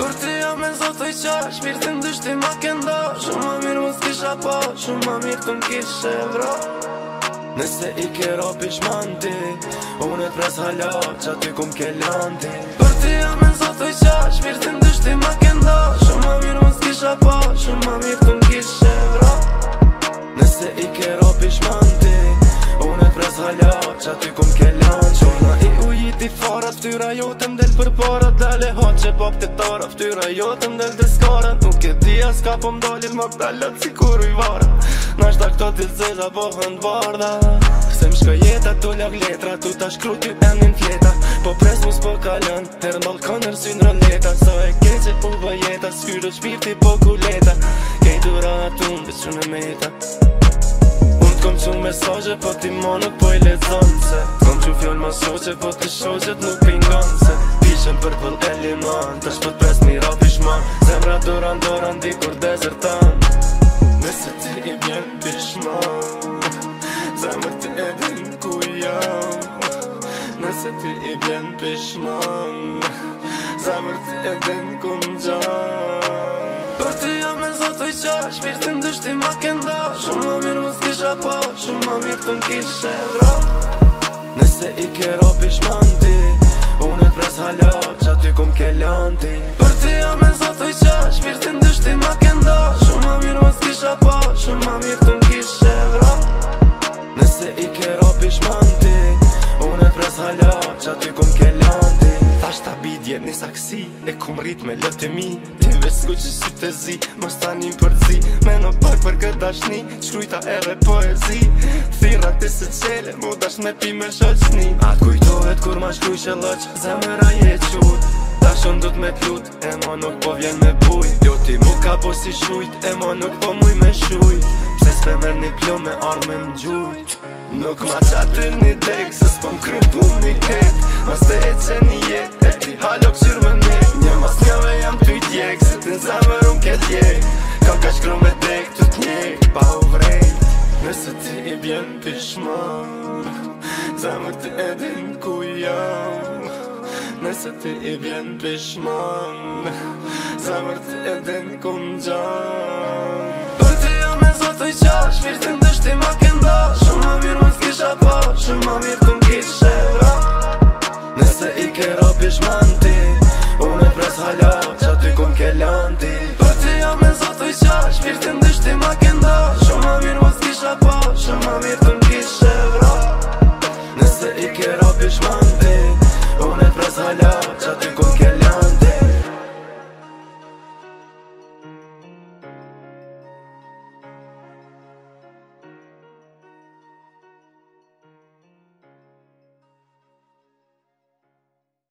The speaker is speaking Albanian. Për të ja me zotë të i qash, mirë të ndështi ma kënda Shumë më mirë më s'kisha pa, po, shumë më mirë të më kishe vro Nëse i ke ropi shmanti, unë e të pres hala, që aty ku më ke lanti Për të ja me zotë të i qash, mirë të ndështi ma kënda Shumë më mirë më s'kisha pa, po, shumë më mirë të më kishe vro Ftyra jo të mdel për para Dale hot që pop të tara Ftyra jo të mdel dhe skara Nuk e di as ka po mdallin Më dalat si kur i vara nash shta këto të zela po hënd varda Se më shkoj jeta tu lak letra Tu ta shkru ty emin fleta Po pres mu s'po kalën Her në balkon në rësyn So e ke që u vëjeta Sfyrë të shpirti po kuleta Kej dura atë unë në meta Unë t'kom qënë mesaje Po ti ma nuk po i Se Që fjoll ma so po të shoj që të nuk pingon Se pishen për pëll e liman Të shpët po pres një rap i shman Zemra doran doran di kur desertan Nëse ti i bjen pishman Zemra ti e din ku jam Nëse ti i bjen pishman Zemra ti e din ku më gjam Për të jam e zotu i qa Shpirtin dështi ma kënda Shumë më mirë më s'kisha pa Shumë më mirë të më kishe vrat Nëse i ke rapi shmanti Unë e pres halak që aty kum ke lanti Për ti a me zatoj i qa Shpirtin dështi ma kenda Shumë a mirë mës kisha pa Shumë a mirë të më vra Nëse i ke rapi shmanti Unë e pres halak që aty kum ke lanti Thash t'a bidje një saksi E kum rrit me lëtë e mi Ti vesku që si të zi Më stanin për zi Me në për këtë dashni Shkrujta edhe poezi Thira ti se qele Mu dash me pi me shoqni A kujtohet kur ma shkruj që lëq Zemëra je qut Dashon du me t'lut E ma nuk po vjen me buj Jo ti mu ka po si shujt E ma nuk po muj me shujt Pse s'pe mer një plo me arme në gjujt Nuk ma qatë një dek Se s'po krypun një ket Ma se e qen një jet E ti halok qyrë me një Një ma e bjen të shma Zama të edhin ku jam Nëse të e bjen të shma Zama të edhin ku në gjam Për të jam e zotë i qa Shmirtin të shti ma kënda Shumë më mirë më s'kisha po Shumë më mirë të më kishe ra Nëse i ke rapi shmanti Unë e pres halak Qa ty ku ke lanti Për të jam e zotë i qa Shmirtin të shti ma kënda